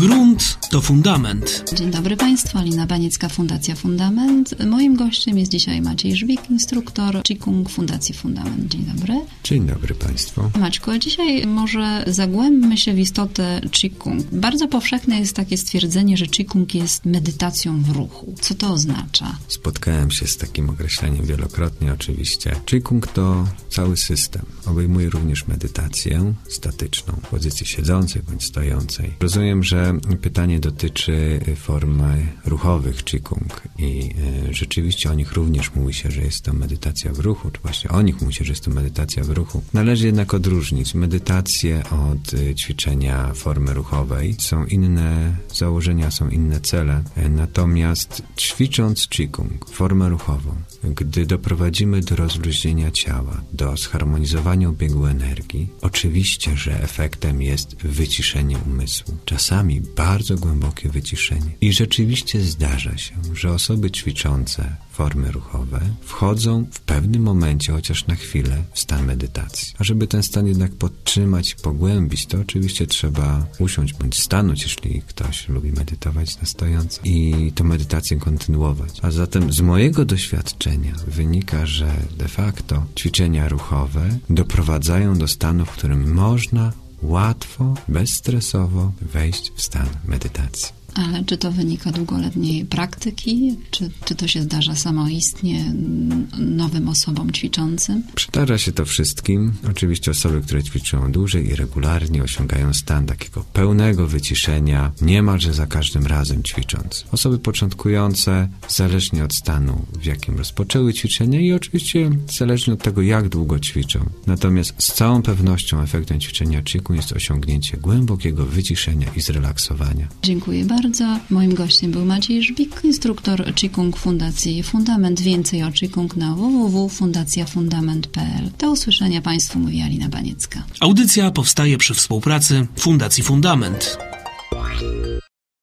Grunt to fundament. Dzień dobry Państwu, Alina Baniecka, Fundacja Fundament. Moim gościem jest dzisiaj Maciej Żwik, instruktor Qigong Fundacji Fundament. Dzień dobry. Dzień dobry Państwu. Maćku, a dzisiaj może zagłębmy się w istotę Qigong. Bardzo powszechne jest takie stwierdzenie, że Qigong jest medytacją w ruchu. Co to oznacza? Spotkałem się z takim określeniem wielokrotnie oczywiście. Qigong to cały system. Obejmuje również medytację statyczną, w pozycji siedzącej bądź stojącej. Rozumiem, że pytanie dotyczy formy ruchowych Qigong i y, rzeczywiście o nich również mówi się, że jest to medytacja w ruchu, czy właśnie o nich mówi się, że jest to medytacja w ruchu. Należy jednak odróżnić medytację od y, ćwiczenia formy ruchowej. Są inne założenia, są inne cele. Y, natomiast ćwicząc Qigong, formę ruchową, gdy doprowadzimy do rozluźnienia ciała, do zharmonizowania obiegu energii, oczywiście, że efektem jest wyciszenie umysłu. Czasami bardzo głębokie wyciszenie. I rzeczywiście zdarza się, że osoby ćwiczące formy ruchowe wchodzą w pewnym momencie, chociaż na chwilę, w stan medytacji. A żeby ten stan jednak podtrzymać i pogłębić, to oczywiście trzeba usiąść bądź stanąć, jeśli ktoś lubi medytować na stojąco i tę medytację kontynuować. A zatem z mojego doświadczenia wynika, że de facto ćwiczenia ruchowe doprowadzają do stanu, w którym można łatwo, bezstresowo wejść w stan medytacji. Ale czy to wynika długoletniej praktyki? Czy, czy to się zdarza samoistnie nowym osobom ćwiczącym? Przydarza się to wszystkim. Oczywiście osoby, które ćwiczą dłużej i regularnie osiągają stan takiego pełnego wyciszenia niemalże za każdym razem ćwicząc. Osoby początkujące, zależnie od stanu, w jakim rozpoczęły ćwiczenie i oczywiście zależnie od tego, jak długo ćwiczą. Natomiast z całą pewnością efektem ćwiczenia Qigong jest osiągnięcie głębokiego wyciszenia i zrelaksowania. Dziękuję bardzo bardzo. Moim gościem był Maciej Żbik, instruktor Qigong Fundacji Fundament. Więcej o Qigong na www.fundacjafundament.pl. Do usłyszenia Państwu mówi Alina Baniecka. Audycja powstaje przy współpracy Fundacji Fundament.